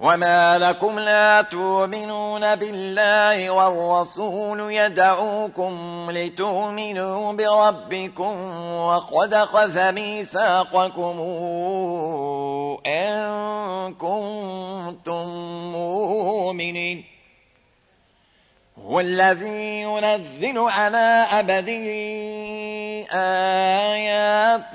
وما لكم لا تؤمنون بالله والرسول يدعوكم لتؤمنوا بربكم وقد خذ ميثاقكم إن كنتم مؤمنين. هو الذي ينزل على أبده آيات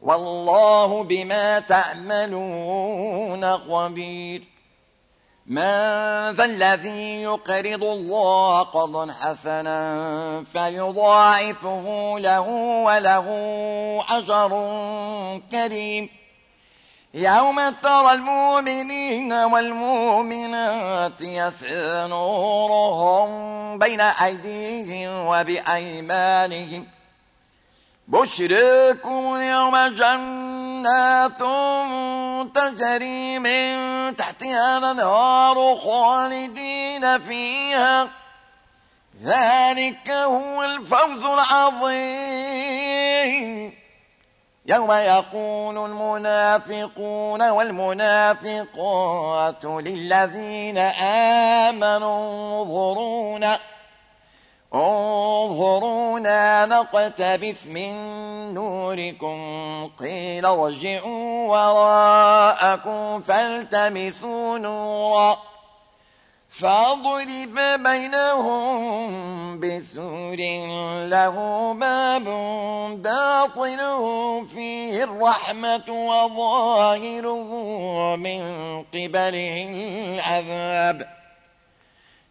والله بما تعملون خبير. من ذا الذي يقرض الله قضا حسنا فيضاعفه له وله أجر كريم. يوم ترى المؤمنين والمؤمنات يسعى نورهم بين أيديهم وبأيمانهم. بشركم اليوم جنات تجري من تحتها الأنهار خالدين فيها. ذلك هو الفوز العظيم. يوم يقول المنافقون والمنافقات للذين آمنوا انظرونا. انظرونا نقتبس من نوركم. قيل ارجعوا وراءكم فالتمسوا نورا. فاضرب بينهم بسور له باب باطنه فيه الرحمة وظاهره من قبله العذاب.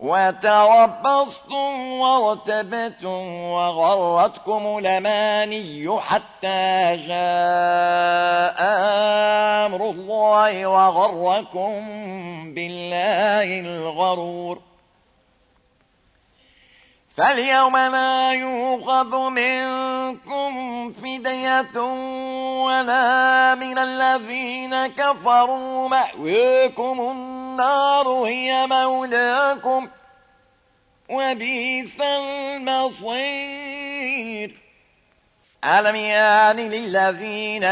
وتربصتم وارتبتم وغرتكم الأماني حتى جاء أمر الله وغركم بالله الغرور. فاليوم لا يوخذ منكم فدية ولا من الذين كفروا مأويكم النار. هي مولاكم وبيث المصير. ألم يان للذين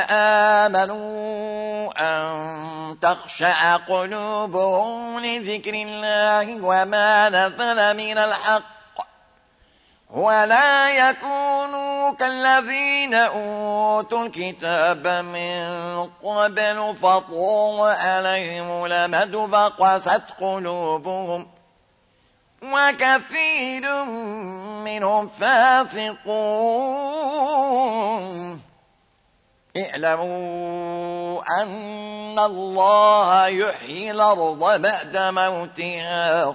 آمنوا أن تخشع قلوبهم لذكر الله وما نزل من الحق ولا يكونوا كالذين أوتوا الكتاب من قبل فطول عليهم لمد فقست قلوبهم وكثير منهم فاسقون. اعلموا أن الله يحيي الأرض بعد موتها.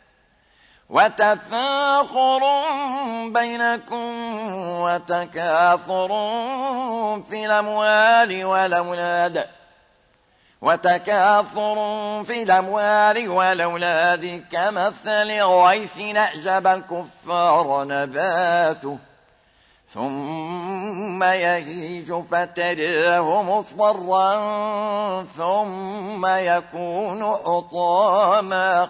وتفاخر بينكم وتكاثر في الأموال والأولاد وتكاثر في الأموال والأولاد كمثل غيث نعجب الكفار نباته ثم يهيج فتراه مصفرا ثم يكون حطاما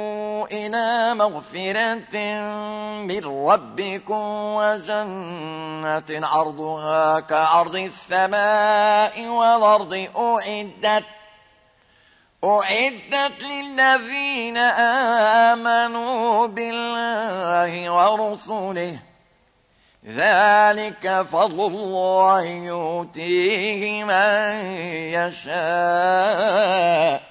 مغفرة من ربكم وجنة عرضها كعرض السماء والأرض أعدت أعدت للذين آمنوا بالله ورسله. ذلك فضل الله يؤتيه من يشاء.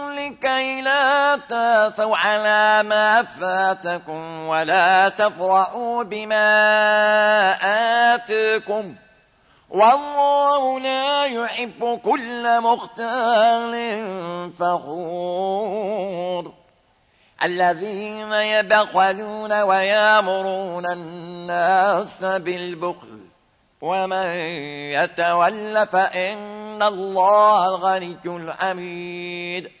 لكي لا تاسوا على ما فاتكم ولا تفرحوا بما آتكم والله لا يحب كل مختال فخور الذين يبخلون ويامرون الناس بالبخل ومن يتول فإن الله الغني الحميد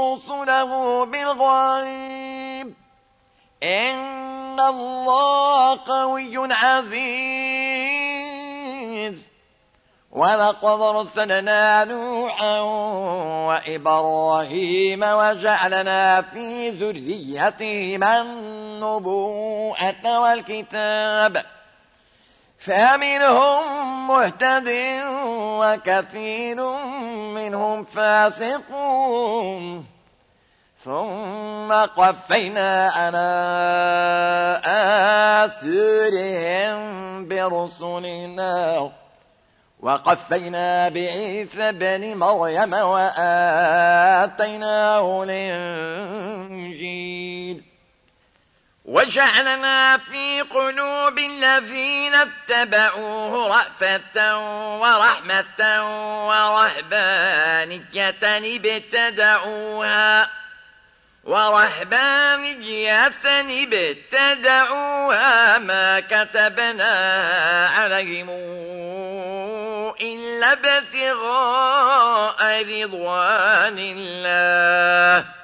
ورسله بالغيب. إن الله قوي عزيز. ولقد رسلنا نوحا وإبراهيم وجعلنا في ذريتهما النبوءة والكتاب. فمنهم مهتد وكثير منهم فاسقون. ثم قفينا على آثرهم برسلنا. وقفينا بعيسى بن مريم وآتيناه الإنجيل. وجعلنا في قلوب الذين اتبعوه رأفة ورحمة ورهبانية ابتدعوها ورهبانية ابتدعوها ما كتبنا عليهم إلا ابتغاء رضوان الله.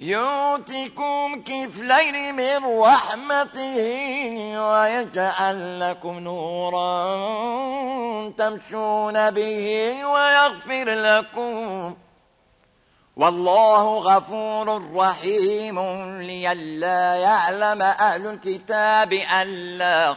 يوتكم كفلين من رحمته ويجعل لكم نورا تمشون به ويغفر لكم. والله غفور رحيم ليلا يعلم أهل الكتاب ألا,